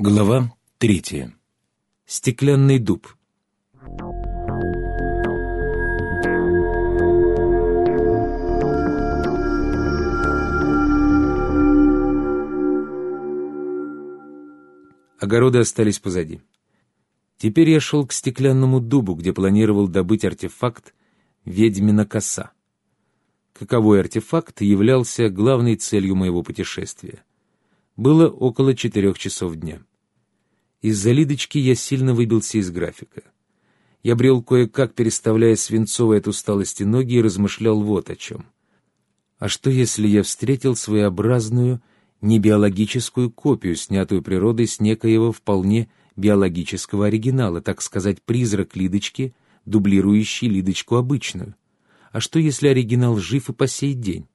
Глава третья. Стеклянный дуб. Огороды остались позади. Теперь я шел к стеклянному дубу, где планировал добыть артефакт «Ведьмина коса». Каковой артефакт являлся главной целью моего путешествия. Было около четырех часов дня. Из-за Лидочки я сильно выбился из графика. Я брел кое-как, переставляя свинцовые от усталости ноги, и размышлял вот о чем. А что, если я встретил своеобразную небиологическую копию, снятую природой с некоего вполне биологического оригинала, так сказать, призрак Лидочки, дублирующий Лидочку обычную? А что, если оригинал жив и по сей день?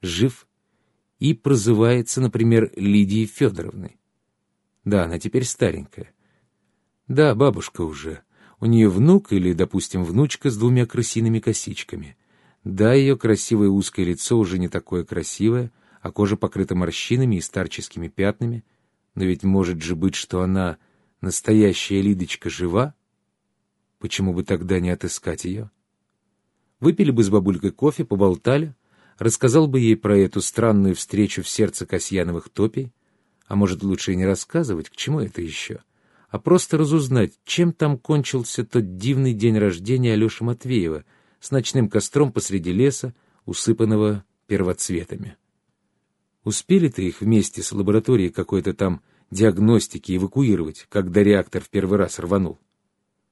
Жив и прозывается, например, Лидией Федоровной. Да, она теперь старенькая. Да, бабушка уже. У нее внук или, допустим, внучка с двумя крысиными косичками. Да, ее красивое узкое лицо уже не такое красивое, а кожа покрыта морщинами и старческими пятнами. Но ведь может же быть, что она, настоящая Лидочка, жива? Почему бы тогда не отыскать ее? Выпили бы с бабулькой кофе, поболтали, рассказал бы ей про эту странную встречу в сердце Касьяновых топий, а может, лучше и не рассказывать, к чему это еще, а просто разузнать, чем там кончился тот дивный день рождения Алеши Матвеева с ночным костром посреди леса, усыпанного первоцветами. Успели-то их вместе с лабораторией какой-то там диагностики эвакуировать, когда реактор в первый раз рванул?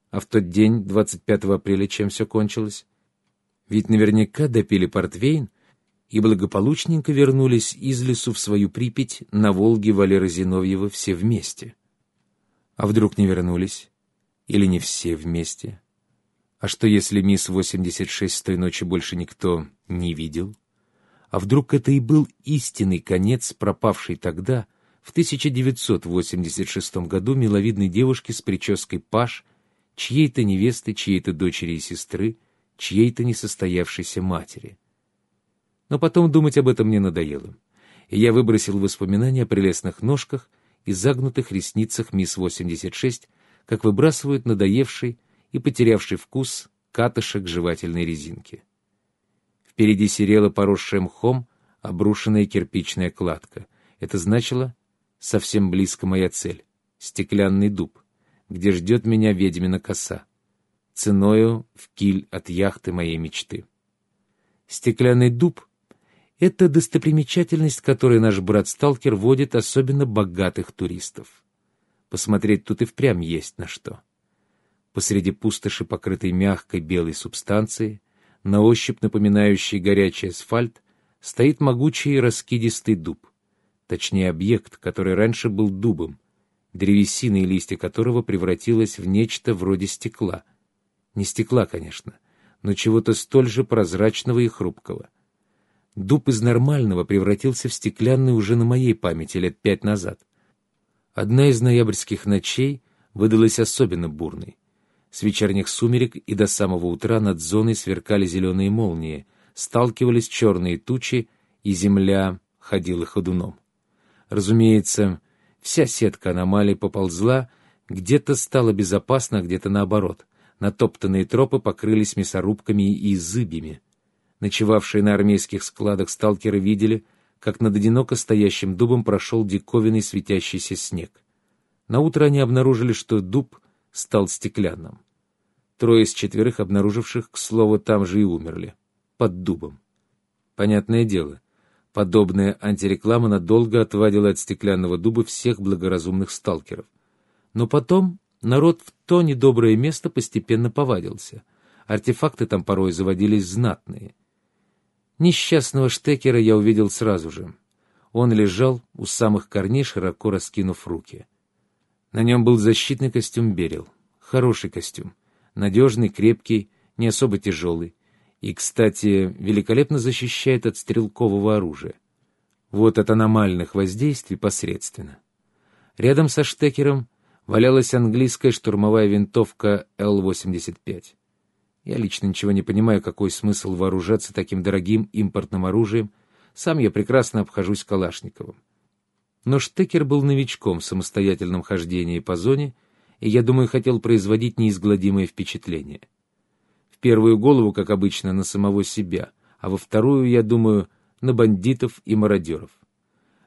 А в тот день, 25 апреля, чем все кончилось? Ведь наверняка допили портвейн, и благополучненько вернулись из лесу в свою Припять на Волге Валеры Зиновьева все вместе. А вдруг не вернулись? Или не все вместе? А что, если мисс 86 с той ночи больше никто не видел? А вдруг это и был истинный конец пропавшей тогда, в 1986 году, миловидной девушки с прической Паш, чьей-то невесты, чьей-то дочери и сестры, чьей-то несостоявшейся матери — но потом думать об этом мне надоело. И я выбросил воспоминания о прелестных ножках и загнутых ресницах мисс 86, как выбрасывают надоевший и потерявший вкус катышек жевательной резинки. Впереди серела поросшая мхом обрушенная кирпичная кладка. Это значило совсем близко моя цель — стеклянный дуб, где ждет меня ведьмина коса, ценою в киль от яхты моей мечты. Стеклянный дуб — это достопримечательность, которой наш брат-сталкер водит особенно богатых туристов. Посмотреть тут и впрямь есть на что. Посреди пустоши, покрытой мягкой белой субстанцией, на ощупь напоминающий горячий асфальт, стоит могучий раскидистый дуб. Точнее, объект, который раньше был дубом, древесина и листья которого превратилась в нечто вроде стекла. Не стекла, конечно, но чего-то столь же прозрачного и хрупкого — Дуб из нормального превратился в стеклянный уже на моей памяти лет пять назад. Одна из ноябрьских ночей выдалась особенно бурной. С вечерних сумерек и до самого утра над зоной сверкали зеленые молнии, сталкивались черные тучи, и земля ходила ходуном. Разумеется, вся сетка аномалий поползла, где-то стало безопасно, где-то наоборот. Натоптанные тропы покрылись мясорубками и зыбями. Ночевавшие на армейских складах сталкеры видели, как над одиноко стоящим дубом прошел диковинный светящийся снег. Наутро они обнаружили, что дуб стал стеклянным. Трое из четверых обнаруживших, к слову, там же и умерли. Под дубом. Понятное дело, подобная антиреклама надолго отвадила от стеклянного дуба всех благоразумных сталкеров. Но потом народ в то недоброе место постепенно повадился. Артефакты там порой заводились знатные — Несчастного штекера я увидел сразу же. Он лежал у самых корней, широко раскинув руки. На нем был защитный костюм Берил. Хороший костюм. Надежный, крепкий, не особо тяжелый. И, кстати, великолепно защищает от стрелкового оружия. Вот от аномальных воздействий посредственно. Рядом со штекером валялась английская штурмовая винтовка Л-85. Я лично ничего не понимаю, какой смысл вооружаться таким дорогим импортным оружием. Сам я прекрасно обхожусь Калашниковым. Но Штекер был новичком в самостоятельном хождении по зоне, и, я думаю, хотел производить неизгладимое впечатление. В первую голову, как обычно, на самого себя, а во вторую, я думаю, на бандитов и мародеров.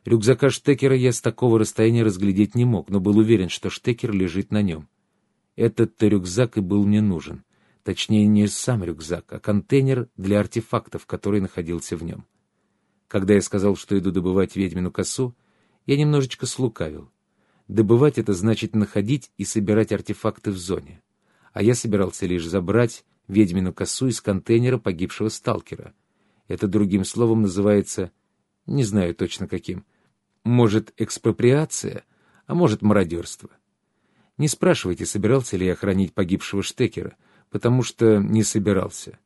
Рюкзака Штекера я с такого расстояния разглядеть не мог, но был уверен, что Штекер лежит на нем. Этот-то рюкзак и был мне нужен. Точнее, не сам рюкзак, а контейнер для артефактов, который находился в нем. Когда я сказал, что иду добывать ведьмину косу, я немножечко слукавил. Добывать — это значит находить и собирать артефакты в зоне. А я собирался лишь забрать ведьмину косу из контейнера погибшего сталкера. Это другим словом называется... Не знаю точно каким — может, экспроприация, а может, мародерство. Не спрашивайте, собирался ли я хранить погибшего Штекера, потому что не собирался.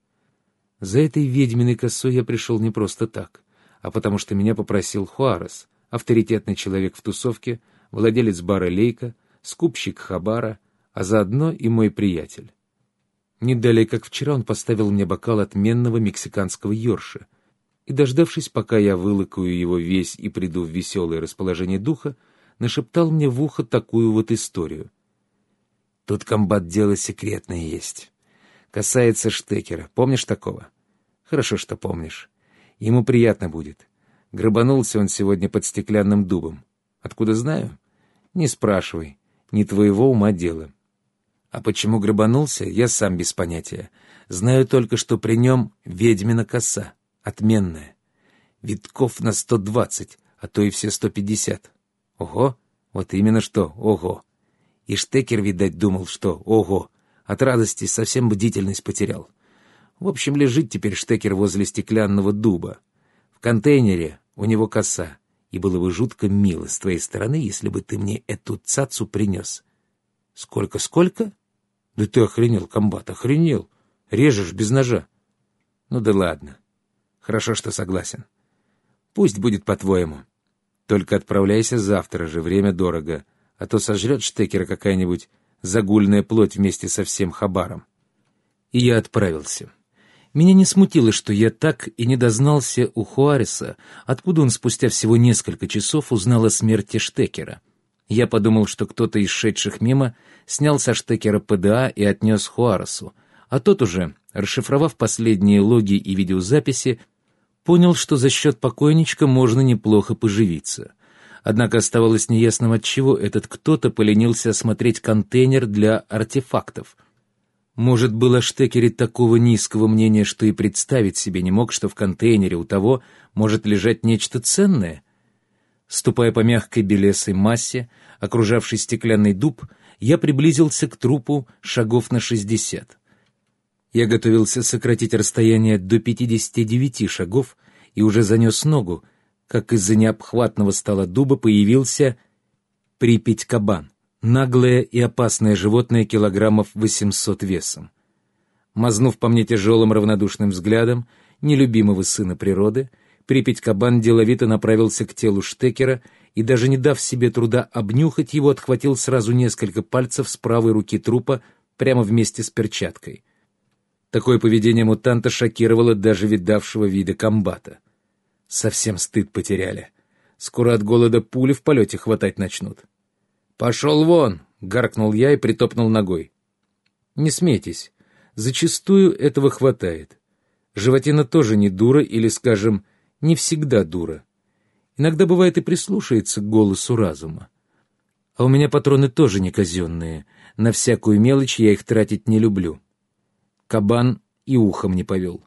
За этой ведьминой косой я пришел не просто так, а потому что меня попросил Хуарес, авторитетный человек в тусовке, владелец бара Лейка, скупщик Хабара, а заодно и мой приятель. Не далее, как вчера, он поставил мне бокал отменного мексиканского йорша — и, дождавшись, пока я вылыкаю его весь и приду в веселое расположение духа, нашептал мне в ухо такую вот историю. Тут комбат дело секретное есть. Касается Штекера. Помнишь такого? Хорошо, что помнишь. Ему приятно будет. Грабанулся он сегодня под стеклянным дубом. Откуда знаю? Не спрашивай. Не твоего ума дело. А почему грабанулся, я сам без понятия. Знаю только, что при нем ведьмина коса отменная. Витков на сто двадцать, а то и все сто пятьдесят. Ого, вот именно что, ого. И Штекер, видать, думал, что ого. От радости совсем бдительность потерял. В общем, лежит теперь Штекер возле стеклянного дуба. В контейнере у него коса, и было бы жутко мило с твоей стороны, если бы ты мне эту цацу принес. Сколько-сколько? Да ты охренел, комбат, охренел. Режешь без ножа. Ну да ладно. Хорошо, что согласен. Пусть будет по-твоему. Только отправляйся завтра же, время дорого, а то сожрет Штекера какая-нибудь загульная плоть вместе со всем хабаром. И я отправился. Меня не смутило, что я так и не дознался у Хуареса, откуда он спустя всего несколько часов узнал о смерти Штекера. Я подумал, что кто-то из шедших мимо снял со Штекера ПДА и отнес Хуаресу, а тот уже, расшифровав последние логи и видеозаписи, понял, что за счет покойничка можно неплохо поживиться. Однако оставалось неясным, отчего этот кто-то поленился осмотреть контейнер для артефактов. Может, было о Штекере такого низкого мнения, что и представить себе не мог, что в контейнере у того может лежать нечто ценное? Ступая по мягкой белесой массе, окружавшей стеклянный дуб, я приблизился к трупу шагов на шестьдесят. Я готовился сократить расстояние до 59 шагов и уже занес ногу, как из-за необхватного стола дуба появился Припять-кабан, наглое и опасное животное килограммов 800 весом. Мазнув по мне тяжелым равнодушным взглядом нелюбимого сына природы, Припять-кабан деловито направился к телу Штекера и, даже не дав себе труда обнюхать его, отхватил сразу несколько пальцев с правой руки трупа прямо вместе с перчаткой — Такое поведение мутанта шокировало даже видавшего вида комбата. Совсем стыд потеряли. Скоро от голода пули в полете хватать начнут. «Пошел вон!» — гаркнул я и притопнул ногой. «Не смейтесь. Зачастую этого хватает. Животина тоже не дура или, скажем, не всегда дура. Иногда бывает и прислушается к голосу разума. А у меня патроны тоже не казенные. На всякую мелочь я их тратить не люблю. Кабан и ухом не повел.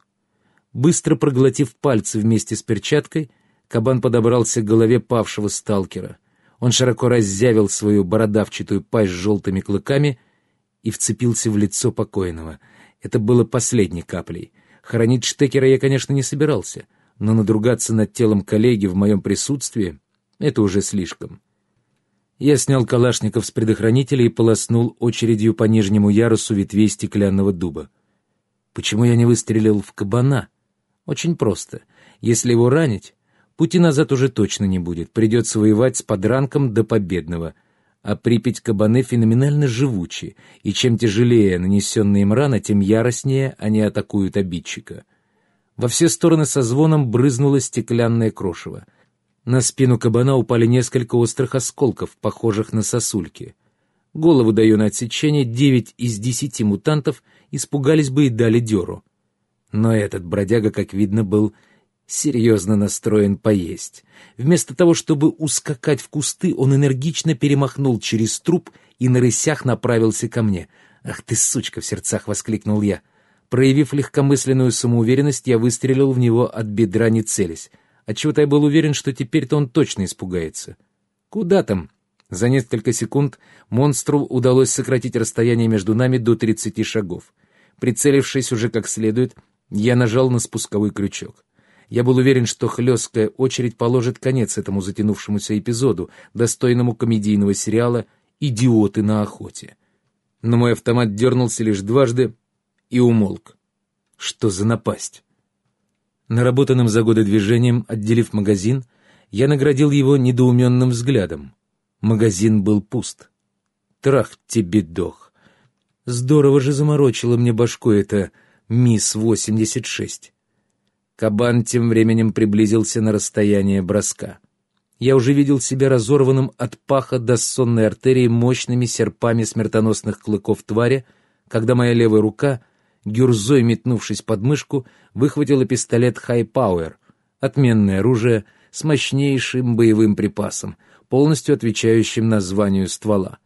Быстро проглотив пальцы вместе с перчаткой, кабан подобрался к голове павшего сталкера. Он широко раззявил свою бородавчатую пасть с желтыми клыками и вцепился в лицо покойного. Это было последней каплей. Хоронить Штекера я, конечно, не собирался, но надругаться над телом коллеги в моем присутствии — это уже слишком. Я снял калашников с предохранителя и полоснул очередью по нижнему ярусу ветвей стеклянного дуба. Почему я не выстрелил в кабана? Очень просто. Если его ранить, пути назад уже точно не будет. Придется воевать с подранком до победного. А Припять кабаны феноменально живучи, и чем тяжелее нанесенная им рана, тем яростнее они атакуют обидчика. Во все стороны со звоном брызнуло стеклянное крошево. На спину кабана упали несколько острых осколков, похожих на сосульки. Голову даю на отсечение, девять из десяти мутантов испугались бы и дали дёру. Но этот бродяга, как видно, был серьезно настроен поесть. Вместо того, чтобы ускакать в кусты, он энергично перемахнул через труп и на рысях направился ко мне. «Ах ты, сучка!» — в сердцах воскликнул я. Проявив легкомысленную самоуверенность, я выстрелил в него от бедра, не целясь. Отчего-то я был уверен, что теперь-то он точно испугается. «Куда там?» За несколько секунд монстру удалось сократить расстояние между нами до 30 шагов. Прицелившись уже как следует, я нажал на спусковой крючок. Я был уверен, что хлесткая очередь положит конец этому затянувшемуся эпизоду, достойному комедийного сериала «Идиоты на охоте». Но мой автомат дернулся лишь дважды и умолк. Что за напасть? Наработанным за годы движением, отделив магазин, я наградил его недоуменным взглядом. Магазин был пуст. Трах тебе дох. Здорово же заморочила мне башку эта МИС-86. Кабан тем временем приблизился на расстояние броска. Я уже видел себя разорванным от паха до сонной артерии мощными серпами смертоносных клыков твари, когда моя левая рука, гюрзой метнувшись под мышку, выхватила пистолет «Хай Пауэр», отменное оружие с мощнейшим боевым припасом, полностью отвечающим названию ствола.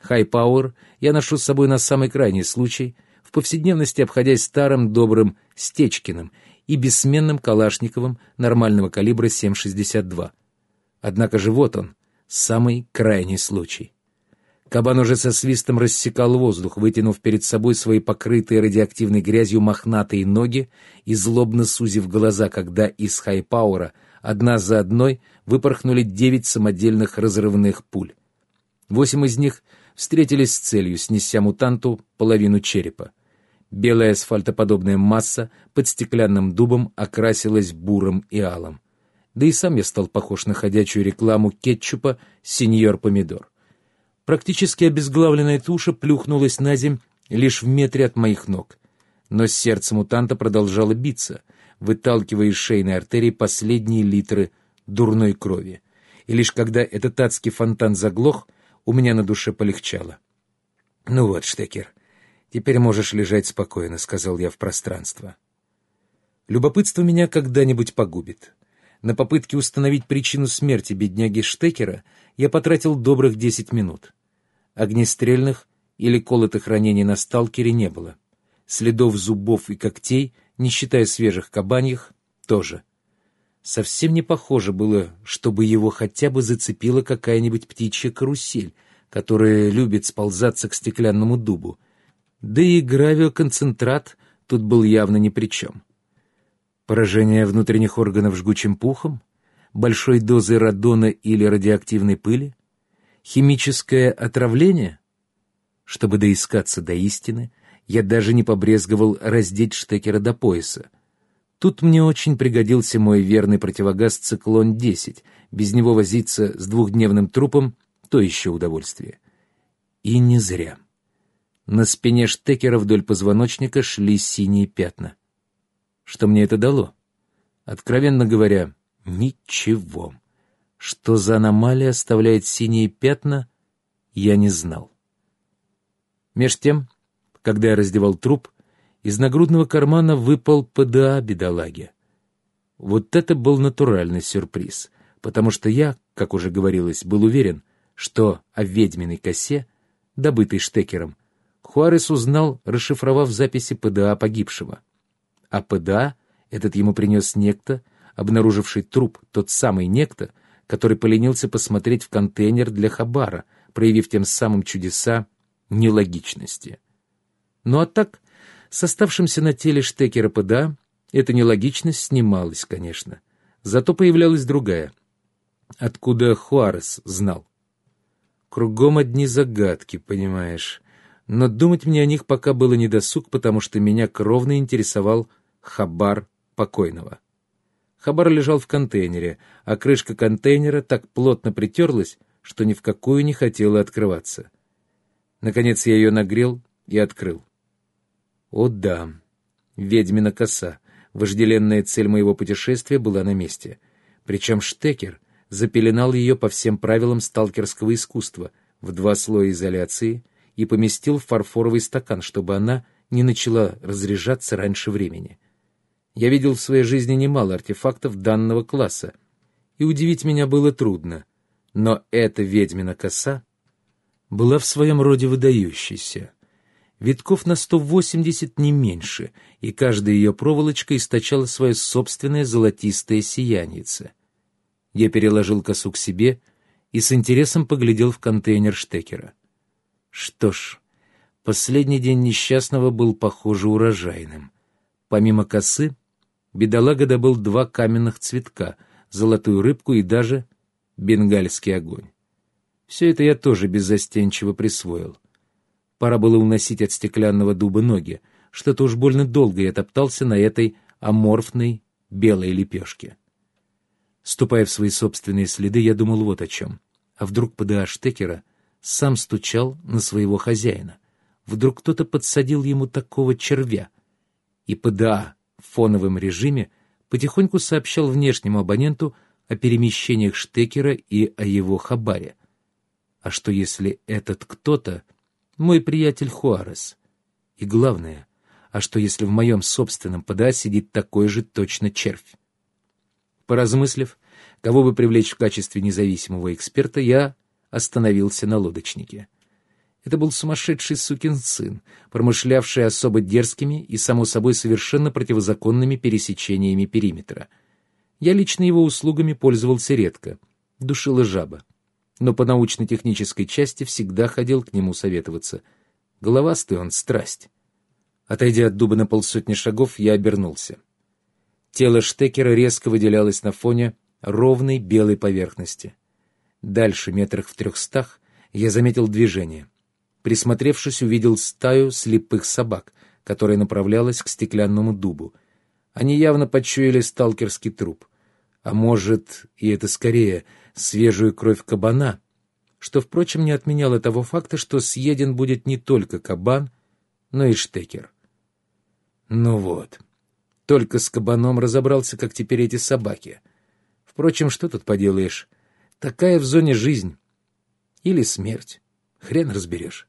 «Хай Пауэр» я ношу с собой на самый крайний случай, повседневности обходясь старым добрым Стечкиным и бессменным Калашниковым нормального калибра 7,62. Однако же вот он, самый крайний случай. Кабан уже со свистом рассекал воздух, вытянув перед собой свои покрытые радиоактивной грязью мохнатые ноги и злобно сузив глаза, когда из хайпаура одна за одной выпорхнули девять самодельных разрывных пуль. Восемь из них встретились с целью, снеся мутанту половину черепа. Белая асфальтоподобная масса под стеклянным дубом окрасилась бурым и алым. Да и сам я стал похож на ходячую рекламу кетчупа «Сеньор Помидор». Практически обезглавленная туша плюхнулась на земь лишь в метре от моих ног. Но сердце мутанта продолжало биться, выталкивая из шейной артерии последние литры дурной крови. И лишь когда этот адский фонтан заглох, у меня на душе полегчало. «Ну вот, Штекер, «Теперь можешь лежать спокойно», — сказал я в пространство. Любопытство меня когда-нибудь погубит. На попытке установить причину смерти бедняги Штекера я потратил добрых десять минут. Огнестрельных или колотых ранений на сталкере не было. Следов зубов и когтей, не считая свежих кабаньих, тоже. Совсем не похоже было, чтобы его хотя бы зацепила какая-нибудь птичья карусель, которая любит сползаться к стеклянному дубу — да и гравиоконцентрат тут был явно ни при чем. Поражение внутренних органов жгучим пухом, большой дозы радона или радиоактивной пыли, химическое отравление? Чтобы доискаться до истины, я даже не побрезговал раздеть штекера до пояса. Тут мне очень пригодился мой верный противогаз «Циклон-10». Без него возиться с двухдневным трупом — то еще удовольствие. И не зря. На спине штекера вдоль позвоночника шли синие пятна. Что мне это дало? Откровенно говоря, ничего. Что за аномалия оставляет синие пятна, я не знал. Меж тем, когда я раздевал труп, из нагрудного кармана выпал ПДА бедолаги. Вот это был натуральный сюрприз, потому что я, как уже говорилось, был уверен, что о ведьминой косе, добытой штекером, Хуарес узнал, расшифровав записи ПДА погибшего. А ПДА этот ему принес некто, обнаруживший труп, тот самый некто, который поленился посмотреть в контейнер для Хабара, проявив тем самым чудеса нелогичности. Ну а так, с оставшимся на теле штекера ПДА, эта нелогичность снималась, конечно. Зато появлялась другая. Откуда Хуарес знал? Кругом одни загадки, понимаешь но думать мне о них пока было недосуг, потому что меня кровно интересовал хабар покойного. Хабар лежал в контейнере, а крышка контейнера так плотно притерлась, что ни в какую не хотела открываться. Наконец я ее нагрел и открыл. О да, ведьмина коса, вожделенная цель моего путешествия была на месте. Причем штекер, запеленал ее по всем правилам сталкерского искусства в два слоя изоляции и поместил в фарфоровый стакан, чтобы она не начала разряжаться раньше времени. Я видел в своей жизни немало артефактов данного класса, и удивить меня было трудно, но эта ведьмина коса была в своем роде выдающейся. Витков на 180 не меньше, и каждая ее проволочка источала свое собственное золотистое сияньице. Я переложил косу к себе и с интересом поглядел в контейнер штекера. Что ж, последний день несчастного был, похоже, урожайным. Помимо косы, бедолага добыл два каменных цветка, золотую рыбку и даже бенгальский огонь. Все это я тоже беззастенчиво присвоил. Пора было уносить от стеклянного дуба ноги. Что-то уж больно долго я топтался на этой аморфной белой лепешке. Ступая в свои собственные следы, я думал вот о чем. А вдруг ПДА Штекера сам стучал на своего хозяина? Вдруг кто-то подсадил ему такого червя? И ПДА в фоновом режиме потихоньку сообщал внешнему абоненту о перемещениях Штекера и о его хабаре. А что если этот кто-то мой приятель Хуарес. И главное, а что если в моем собственном ПДА сидит такой же точно червь? Поразмыслив, кого бы привлечь в качестве независимого эксперта, я остановился на лодочнике. Это был сумасшедший сукин сын, промышлявший особо дерзкими и, само собой, совершенно противозаконными пересечениями периметра. Я лично его услугами пользовался редко. Душила жаба но по научно-технической части всегда ходил к нему советоваться. Головастый он — страсть. Отойдя от дуба на полсотни шагов, я обернулся. Тело Штекера резко выделялось на фоне ровной белой поверхности. Дальше, метрах в трехстах, я заметил движение. Присмотревшись, увидел стаю слепых собак, которая направлялась к стеклянному дубу. Они явно почуяли сталкерский труп. А может, и это скорее — свежую кровь кабана, что, впрочем, не отменяло того факта, что съеден будет не только кабан, но и штекер. Ну вот, только с кабаном разобрался, как теперь эти собаки. Впрочем, что тут поделаешь? Такая в зоне жизнь. Или смерть. Хрен разберешь.